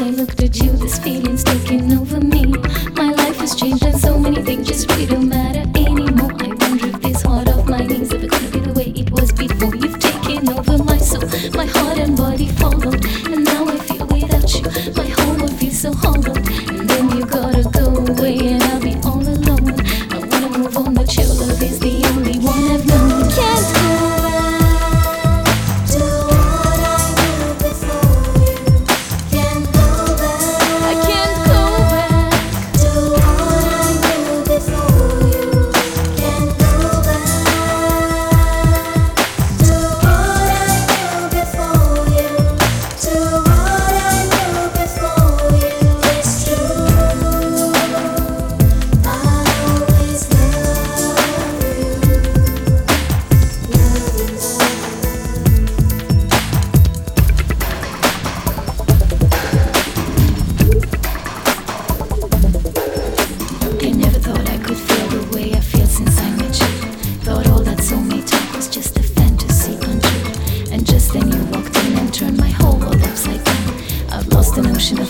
I looked at you, this feeling's taking over me. My life has changed and so many things just really don't matter anymore. I wonder if this heart of mine is ever gonna be the way it was before. You've taken over my soul, my heart and body followed, and now I feel without you, my whole world feels so hollow. And then you gotta go away and I ocean of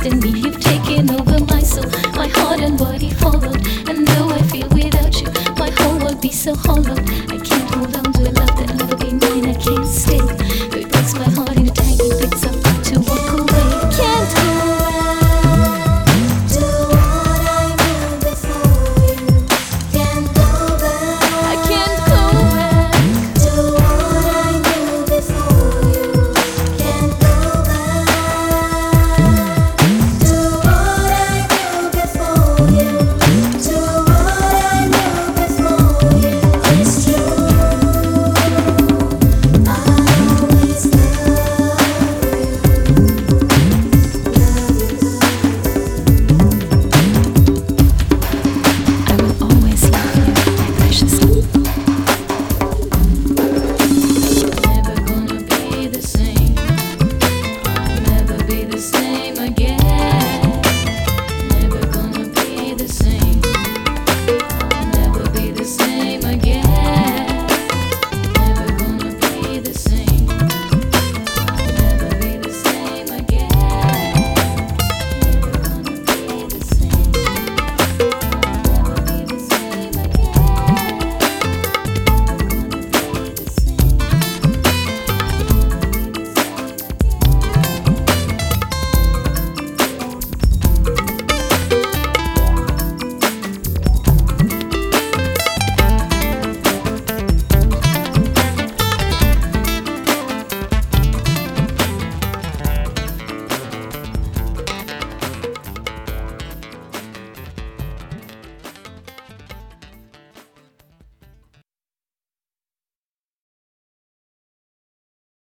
lost in me. You've taken over my soul, my heart and body hollowed. And though I feel without you, my whole world be so hollowed.